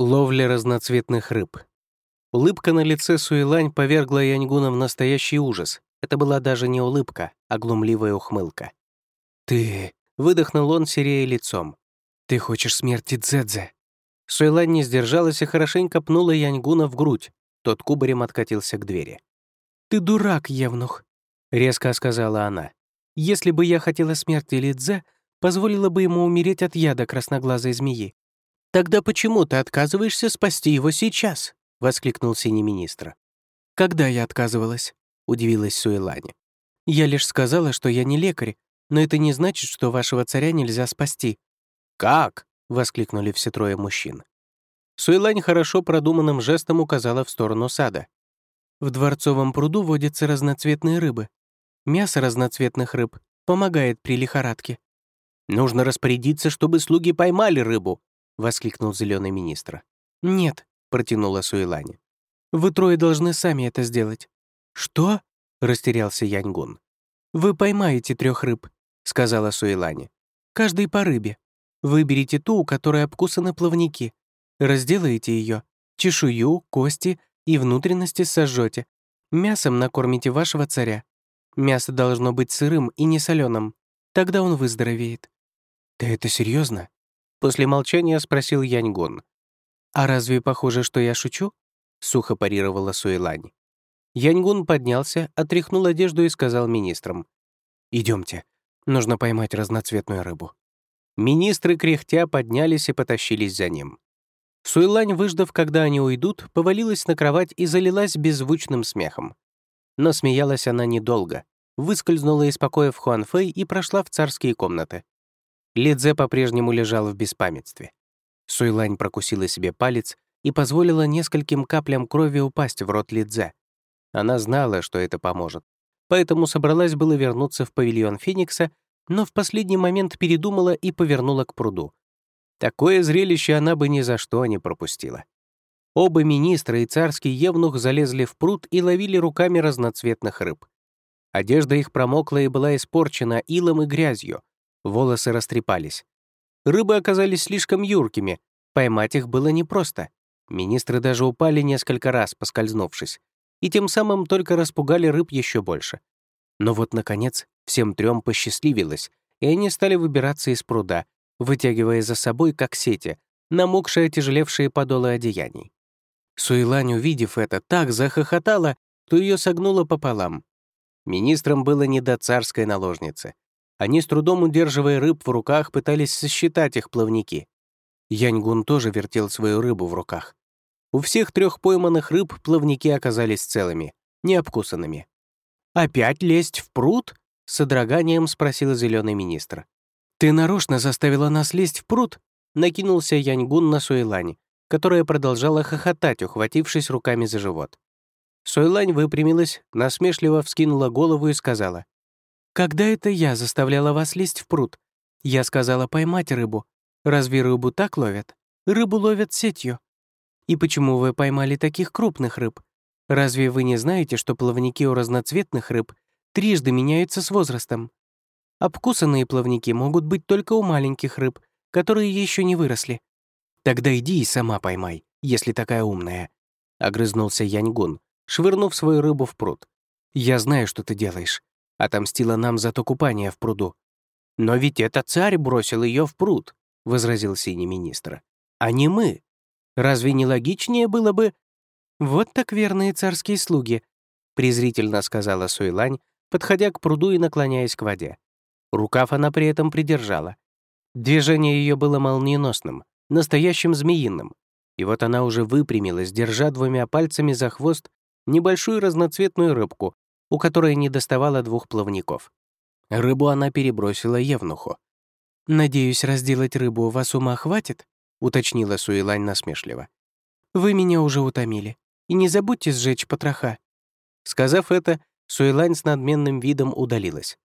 Ловля разноцветных рыб. Улыбка на лице Суэлань повергла Яньгуна в настоящий ужас. Это была даже не улыбка, а глумливая ухмылка. «Ты...» — выдохнул он, серея лицом. «Ты хочешь смерти Дзэдзе?» Суэлань не сдержалась и хорошенько пнула Яньгуна в грудь. Тот кубарем откатился к двери. «Ты дурак, Евнух», — резко сказала она. «Если бы я хотела смерти Лидзе, позволила бы ему умереть от яда красноглазой змеи. «Тогда почему ты отказываешься спасти его сейчас?» — воскликнул синий министр. «Когда я отказывалась?» — удивилась Суэлани. «Я лишь сказала, что я не лекарь, но это не значит, что вашего царя нельзя спасти». «Как?» — воскликнули все трое мужчин. Суэлань хорошо продуманным жестом указала в сторону сада. «В дворцовом пруду водятся разноцветные рыбы. Мясо разноцветных рыб помогает при лихорадке». «Нужно распорядиться, чтобы слуги поймали рыбу», воскликнул зеленый министр. «Нет», — протянула Суэлани. «Вы трое должны сами это сделать». «Что?» — растерялся Яньгун. «Вы поймаете трех рыб», — сказала Суэлани. «Каждый по рыбе. Выберите ту, у которой обкусаны плавники. Разделаете ее, чешую, кости и внутренности сожжете. Мясом накормите вашего царя. Мясо должно быть сырым и не соленым. Тогда он выздоровеет». «Ты это серьезно? После молчания спросил Яньгун. «А разве похоже, что я шучу?» — сухо парировала Суэлань. Яньгун поднялся, отряхнул одежду и сказал министрам. Идемте, нужно поймать разноцветную рыбу». Министры, кряхтя, поднялись и потащились за ним. Суэлань, выждав, когда они уйдут, повалилась на кровать и залилась беззвучным смехом. Но смеялась она недолго, выскользнула из покоя в Хуанфэй и прошла в царские комнаты. Лидзе по-прежнему лежал в беспамятстве. Суйлань прокусила себе палец и позволила нескольким каплям крови упасть в рот Лидзе. Она знала, что это поможет, поэтому собралась было вернуться в павильон Феникса, но в последний момент передумала и повернула к пруду. Такое зрелище она бы ни за что не пропустила. Оба министра и царский евнух залезли в пруд и ловили руками разноцветных рыб. Одежда их промокла и была испорчена илом и грязью, волосы растрепались. Рыбы оказались слишком юркими, поймать их было непросто. Министры даже упали несколько раз, поскользнувшись, и тем самым только распугали рыб еще больше. Но вот, наконец, всем трем посчастливилось, и они стали выбираться из пруда, вытягивая за собой, как сети, намокшие тяжелевшие подолы одеяний. Суэлань, увидев это, так захохотала, то ее согнуло пополам. Министрам было не до царской наложницы. Они, с трудом удерживая рыб в руках, пытались сосчитать их плавники. Яньгун тоже вертел свою рыбу в руках. У всех трех пойманных рыб плавники оказались целыми, не обкусанными. «Опять лезть в пруд?» — с содроганием спросил зеленый министр. «Ты нарочно заставила нас лезть в пруд?» — накинулся Яньгун на Суэлань, которая продолжала хохотать, ухватившись руками за живот. Суэлань выпрямилась, насмешливо вскинула голову и сказала, когда это я заставляла вас лезть в пруд? Я сказала поймать рыбу. Разве рыбу так ловят? Рыбу ловят сетью. И почему вы поймали таких крупных рыб? Разве вы не знаете, что плавники у разноцветных рыб трижды меняются с возрастом? Обкусанные плавники могут быть только у маленьких рыб, которые еще не выросли. Тогда иди и сама поймай, если такая умная. Огрызнулся Яньгун, швырнув свою рыбу в пруд. Я знаю, что ты делаешь отомстила нам за то купание в пруду. «Но ведь это царь бросил ее в пруд», — возразил синий министр. «А не мы. Разве не логичнее было бы...» «Вот так верные царские слуги», — презрительно сказала Суйлань, подходя к пруду и наклоняясь к воде. Рукав она при этом придержала. Движение ее было молниеносным, настоящим змеиным. И вот она уже выпрямилась, держа двумя пальцами за хвост небольшую разноцветную рыбку, у которой не доставало двух плавников. Рыбу она перебросила Евнуху. «Надеюсь, разделать рыбу у вас ума хватит?» — уточнила Суэлань насмешливо. «Вы меня уже утомили. И не забудьте сжечь потроха». Сказав это, Суэлань с надменным видом удалилась.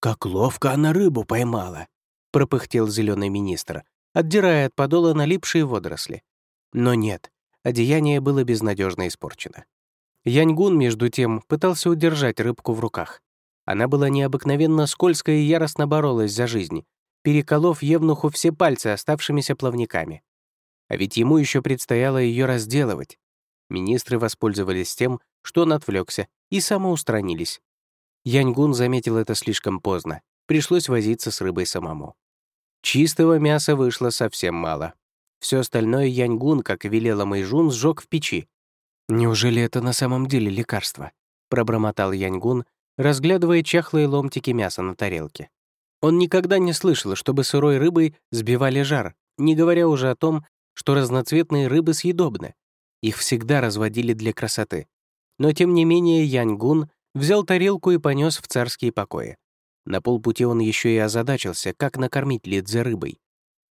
«Как ловко она рыбу поймала!» — пропыхтел зеленый министр, отдирая от подола налипшие водоросли. Но нет, одеяние было безнадежно испорчено. Яньгун, между тем, пытался удержать рыбку в руках. Она была необыкновенно скользкая и яростно боролась за жизнь, переколов Евнуху все пальцы оставшимися плавниками. А ведь ему еще предстояло ее разделывать. Министры воспользовались тем, что он отвлекся, и самоустранились. Яньгун заметил это слишком поздно. Пришлось возиться с рыбой самому. Чистого мяса вышло совсем мало. Все остальное Яньгун, как велела Мэйжун, сжег в печи. «Неужели это на самом деле лекарство?» — пробормотал Яньгун, разглядывая чахлые ломтики мяса на тарелке. Он никогда не слышал, чтобы сырой рыбой сбивали жар, не говоря уже о том, что разноцветные рыбы съедобны. Их всегда разводили для красоты. Но тем не менее Яньгун взял тарелку и понес в царские покои. На полпути он еще и озадачился, как накормить Лидзе рыбой.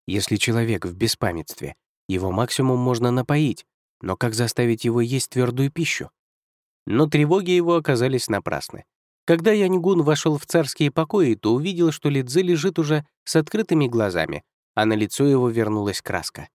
Если человек в беспамятстве, его максимум можно напоить, но как заставить его есть твердую пищу? Но тревоги его оказались напрасны. Когда Яньгун вошел в царские покои, то увидел, что Лидзе лежит уже с открытыми глазами, а на лицо его вернулась краска.